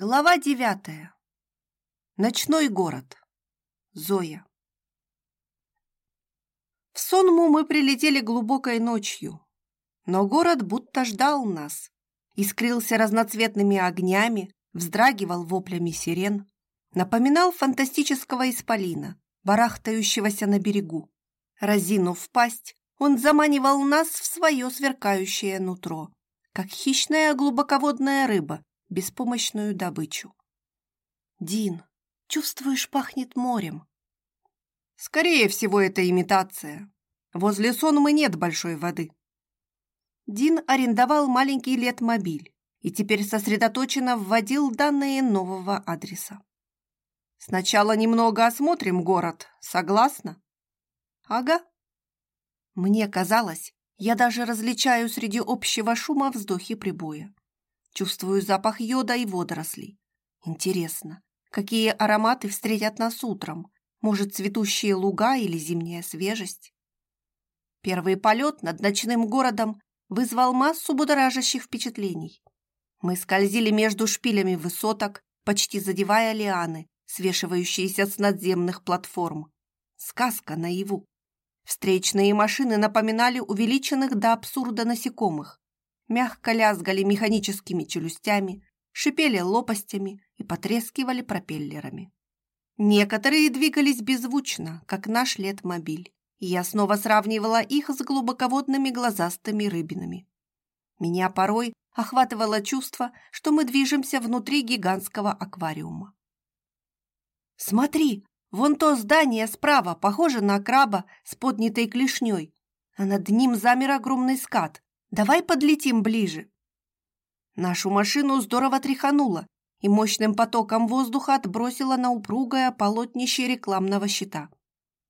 Глава девятая. Ночной город. Зоя. В Сонму мы прилетели глубокой ночью, но город будто ждал нас. Искрился разноцветными огнями, вздрагивал воплями сирен, напоминал фантастического исполина, барахтающегося на берегу. Разинув пасть, он заманивал нас в свое сверкающее нутро, как хищная глубоководная рыба, беспомощную добычу. «Дин, чувствуешь, пахнет морем?» «Скорее всего, это имитация. Возле Сонмы нет большой воды». Дин арендовал маленький летмобиль и теперь сосредоточенно вводил данные нового адреса. «Сначала немного осмотрим город, согласна?» «Ага». Мне казалось, я даже различаю среди общего шума вздохи прибоя. Чувствую запах йода и водорослей. Интересно, какие ароматы встретят нас утром? Может, цветущие луга или зимняя свежесть? Первый полет над ночным городом вызвал массу будоражащих впечатлений. Мы скользили между шпилями высоток, почти задевая лианы, свешивающиеся с надземных платформ. Сказка наяву. Встречные машины напоминали увеличенных до абсурда насекомых, мягко лязгали механическими челюстями, шипели лопастями и потрескивали пропеллерами. Некоторые двигались беззвучно, как наш летмобиль, и я снова сравнивала их с глубоководными глазастыми рыбинами. Меня порой охватывало чувство, что мы движемся внутри гигантского аквариума. «Смотри, вон то здание справа похоже на краба с поднятой клешней, а над ним замер огромный скат, Давай подлетим ближе. Нашу машину здорово тряхануло и мощным потоком воздуха отбросило на упругое полотнище рекламного щита.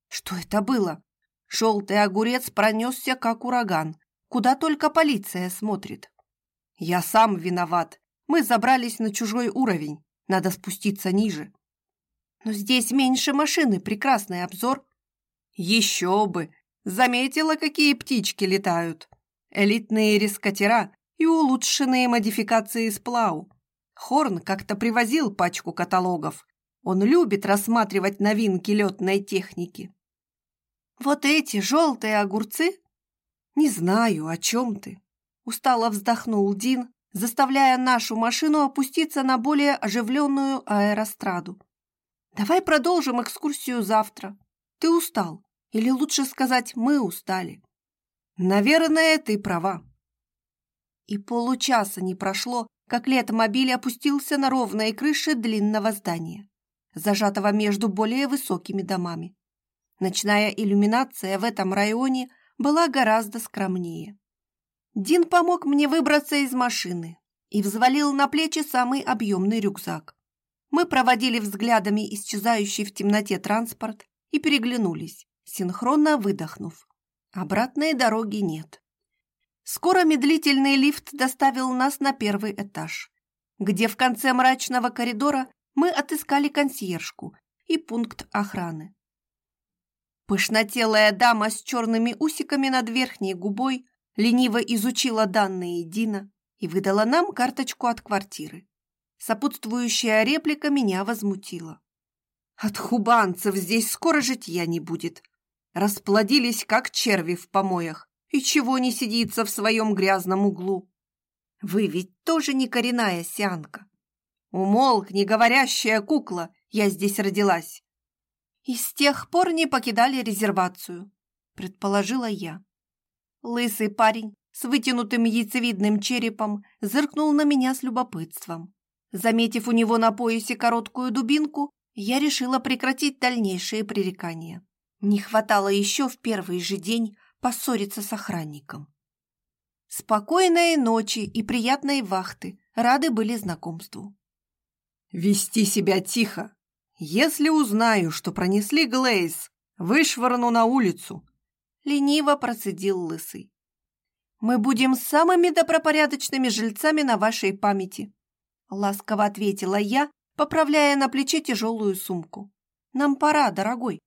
Что это было? Желтый огурец пронесся, как ураган. Куда только полиция смотрит. Я сам виноват. Мы забрались на чужой уровень. Надо спуститься ниже. Но здесь меньше машины, прекрасный обзор. Еще бы! Заметила, какие птички летают элитные рискотера и улучшенные модификации сплау. Хорн как-то привозил пачку каталогов. Он любит рассматривать новинки летной техники. «Вот эти желтые огурцы?» «Не знаю, о чем ты?» Устало вздохнул Дин, заставляя нашу машину опуститься на более оживленную аэростраду. «Давай продолжим экскурсию завтра. Ты устал. Или лучше сказать, мы устали. Наверное, ты права. И получаса не прошло, как летомобиль опустился на ровной крыше длинного здания, зажатого между более высокими домами. Ночная иллюминация в этом районе была гораздо скромнее. Дин помог мне выбраться из машины и взвалил на плечи самый объемный рюкзак. Мы проводили взглядами исчезающий в темноте транспорт и переглянулись, синхронно выдохнув. Обратной дороги нет. Скоро медлительный лифт доставил нас на первый этаж, где в конце мрачного коридора мы отыскали консьержку и пункт охраны. Пышнотелая дама с черными усиками над верхней губой лениво изучила данные Дина и выдала нам карточку от квартиры. Сопутствующая реплика меня возмутила. «От хубанцев здесь скоро житья не будет», расплодились, как черви в помоях, и чего не сидится в своем грязном углу. Вы ведь тоже не коренная сианка. Умолкни, говорящая кукла, я здесь родилась. И с тех пор не покидали резервацию, предположила я. Лысый парень с вытянутым яйцевидным черепом зыркнул на меня с любопытством. Заметив у него на поясе короткую дубинку, я решила прекратить дальнейшие пререкания. Не хватало еще в первый же день поссориться с охранником. Спокойной ночи и приятной вахты рады были знакомству. «Вести себя тихо. Если узнаю, что пронесли Глейз, вышвырну на улицу», — лениво процедил Лысый. «Мы будем самыми добропорядочными жильцами на вашей памяти», — ласково ответила я, поправляя на плече тяжелую сумку. «Нам пора, дорогой».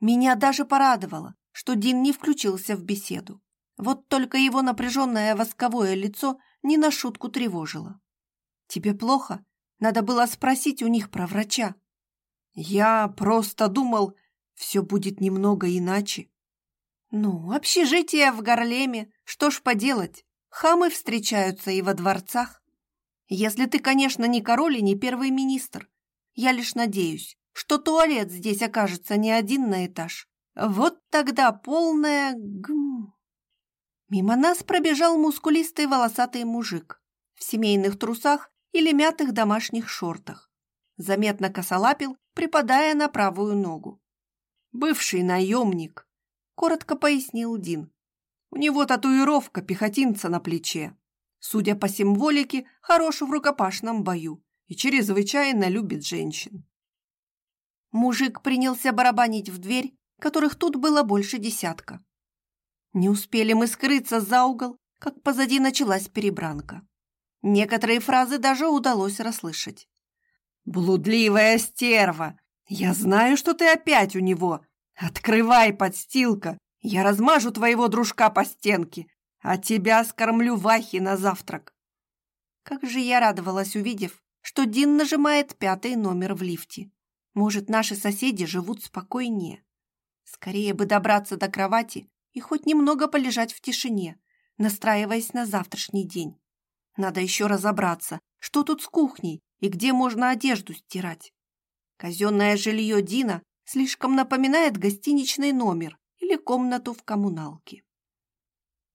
Меня даже порадовало, что Дин не включился в беседу. Вот только его напряженное восковое лицо не на шутку тревожило. «Тебе плохо?» Надо было спросить у них про врача. Я просто думал, все будет немного иначе. Ну, общежитие в Гарлеме, что ж поделать, хамы встречаются и во дворцах. Если ты, конечно, не король и не первый министр. Я лишь надеюсь, что туалет здесь окажется не один на этаж. Вот тогда полная гм. Мимо нас пробежал мускулистый волосатый мужик в семейных трусах или мятых домашних шортах. Заметно косолапил, припадая на правую ногу. «Бывший наемник», — коротко пояснил Дин. «У него татуировка пехотинца на плече. Судя по символике, хорош в рукопашном бою и чрезвычайно любит женщин». Мужик принялся барабанить в дверь, которых тут было больше десятка. Не успели мы скрыться за угол, как позади началась перебранка. Некоторые фразы даже удалось расслышать. «Блудливая стерва! Я знаю, что ты опять у него! Открывай, подстилка! Я размажу твоего дружка по стенке, а тебя скормлю вахи на завтрак!» Как же я радовалась, увидев, что Дин нажимает пятый номер в лифте. Может, наши соседи живут спокойнее. Скорее бы добраться до кровати и хоть немного полежать в тишине, настраиваясь на завтрашний день. Надо еще разобраться, что тут с кухней и где можно одежду стирать. Казенное жилье Дина слишком напоминает гостиничный номер или комнату в коммуналке.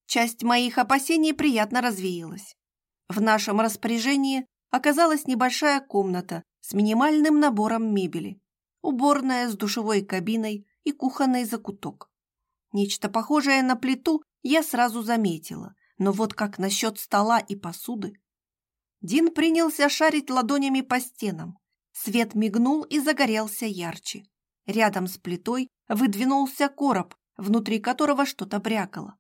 Часть моих опасений приятно развеялась. В нашем распоряжении оказалась небольшая комната с минимальным набором мебели, уборная с душевой кабиной и кухонный закуток. Нечто похожее на плиту я сразу заметила, но вот как насчет стола и посуды? Дин принялся шарить ладонями по стенам. Свет мигнул и загорелся ярче. Рядом с плитой выдвинулся короб, внутри которого что-то брякало.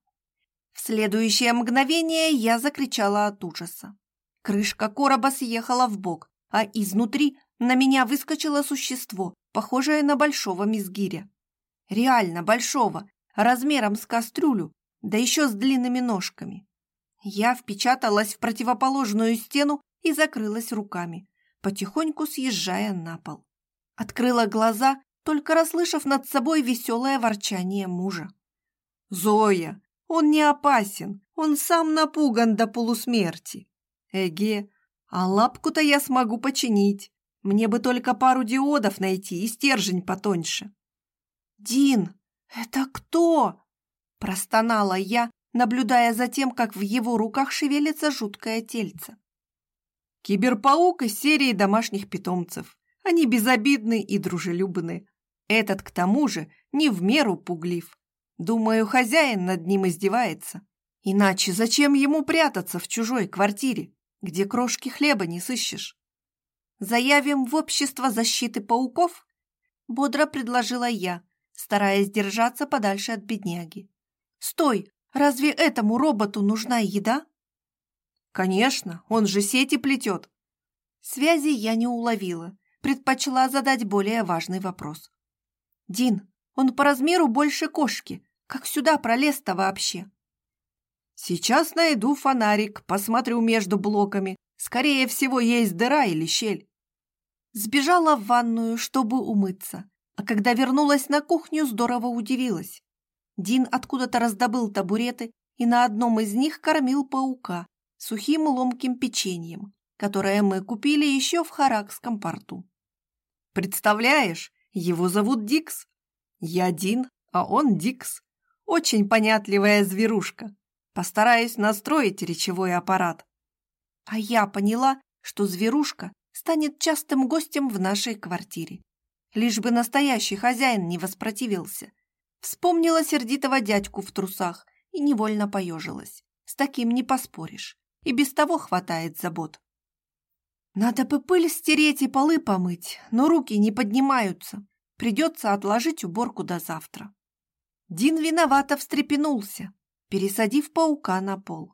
В следующее мгновение я закричала от ужаса. Крышка короба съехала в бок, а изнутри на меня выскочило существо, похожее на большого мизгиря. Реально большого, размером с кастрюлю, да еще с длинными ножками. Я впечаталась в противоположную стену и закрылась руками, потихоньку съезжая на пол. Открыла глаза, только расслышав над собой веселое ворчание мужа. «Зоя, он не опасен, он сам напуган до полусмерти. Эге, а лапку-то я смогу починить. Мне бы только пару диодов найти и стержень потоньше». «Дин, это кто?» – простонала я, наблюдая за тем, как в его руках шевелится жуткое тельце. Киберпаук из серии домашних питомцев. Они безобидны и дружелюбны. Этот, к тому же, не в меру пуглив. Думаю, хозяин над ним издевается. Иначе зачем ему прятаться в чужой квартире, где крошки хлеба не сыщешь? Заявим в общество защиты пауков? Бодро предложила я, стараясь держаться подальше от бедняги. Стой, Разве этому роботу нужна еда? Конечно, он же сети плетет. Связи я не уловила, предпочла задать более важный вопрос. Дин, он по размеру больше кошки. Как сюда пролез-то вообще? Сейчас найду фонарик, посмотрю между блоками. Скорее всего, есть дыра или щель. Сбежала в ванную, чтобы умыться, а когда вернулась на кухню, здорово удивилась. Дин откуда-то раздобыл табуреты и на одном из них кормил паука сухим ломким печеньем, которое мы купили еще в Харакском порту. «Представляешь, его зовут Дикс. Я Дин, а он Дикс. Очень понятливая зверушка. Постараюсь настроить речевой аппарат». А я поняла, что зверушка станет частым гостем в нашей квартире. Лишь бы настоящий хозяин не воспротивился – Вспомнила сердитого дядьку в трусах и невольно поежилась. С таким не поспоришь. И без того хватает забот. Надо бы пыль стереть и полы помыть, но руки не поднимаются. Придется отложить уборку до завтра. Дин виновато встрепенулся, пересадив паука на пол.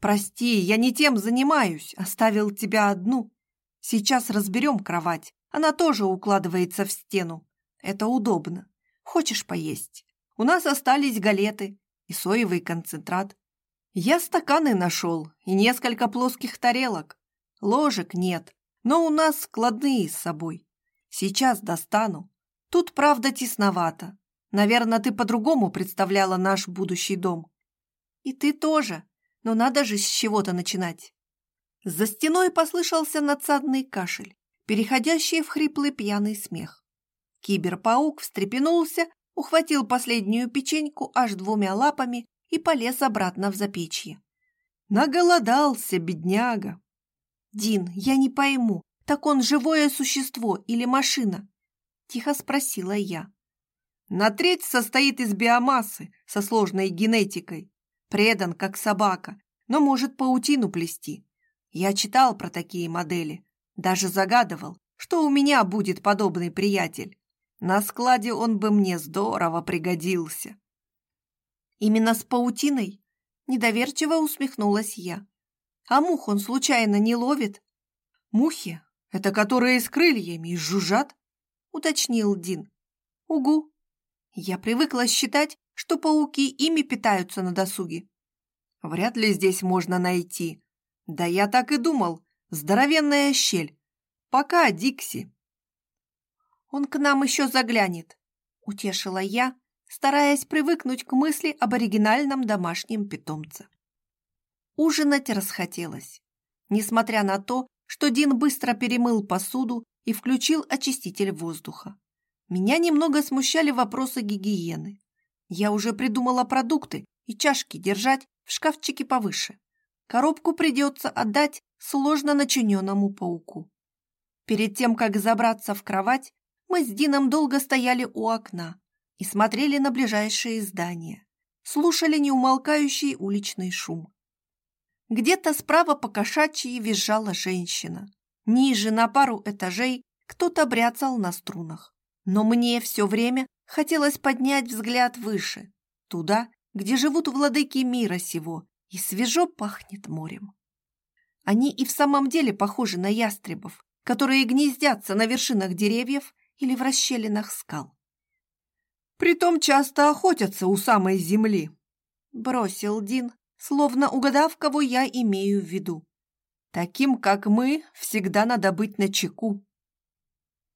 «Прости, я не тем занимаюсь, оставил тебя одну. Сейчас разберем кровать, она тоже укладывается в стену. Это удобно. Хочешь поесть? У нас остались галеты и соевый концентрат. Я стаканы нашел и несколько плоских тарелок. Ложек нет, но у нас складные с собой. Сейчас достану. Тут, правда, тесновато. Наверное, ты по-другому представляла наш будущий дом. И ты тоже, но надо же с чего-то начинать. За стеной послышался надсадный кашель, переходящий в хриплый пьяный смех. Киберпаук встрепенулся, ухватил последнюю печеньку аж двумя лапами и полез обратно в запечье. Наголодался, бедняга. Дин, я не пойму, так он живое существо или машина? Тихо спросила я. На треть состоит из биомассы со сложной генетикой. Предан, как собака, но может паутину плести. Я читал про такие модели. Даже загадывал, что у меня будет подобный приятель. На складе он бы мне здорово пригодился. Именно с паутиной? Недоверчиво усмехнулась я. А мух он случайно не ловит? Мухи — это которые с крыльями и жужжат, уточнил Дин. Угу. Я привыкла считать, что пауки ими питаются на досуге. Вряд ли здесь можно найти. Да я так и думал. Здоровенная щель. Пока, Дикси. Он к нам еще заглянет, утешила я, стараясь привыкнуть к мысли об оригинальном домашнем питомце. Ужинать расхотелось, несмотря на то, что Дин быстро перемыл посуду и включил очиститель воздуха. Меня немного смущали вопросы гигиены. Я уже придумала продукты и чашки держать в шкафчике повыше. Коробку придется отдать сложно начиненному пауку. Перед тем, как забраться в кровать, мы с Дином долго стояли у окна и смотрели на ближайшие здания, слушали неумолкающий уличный шум. Где-то справа по кошачьи визжала женщина. Ниже, на пару этажей, кто-то бряцал на струнах. Но мне все время хотелось поднять взгляд выше, туда, где живут владыки мира сего, и свежо пахнет морем. Они и в самом деле похожи на ястребов, которые гнездятся на вершинах деревьев или в расщелинах скал. Притом часто охотятся у самой земли, бросил Дин, словно угадав, кого я имею в виду. Таким, как мы, всегда надо быть начеку.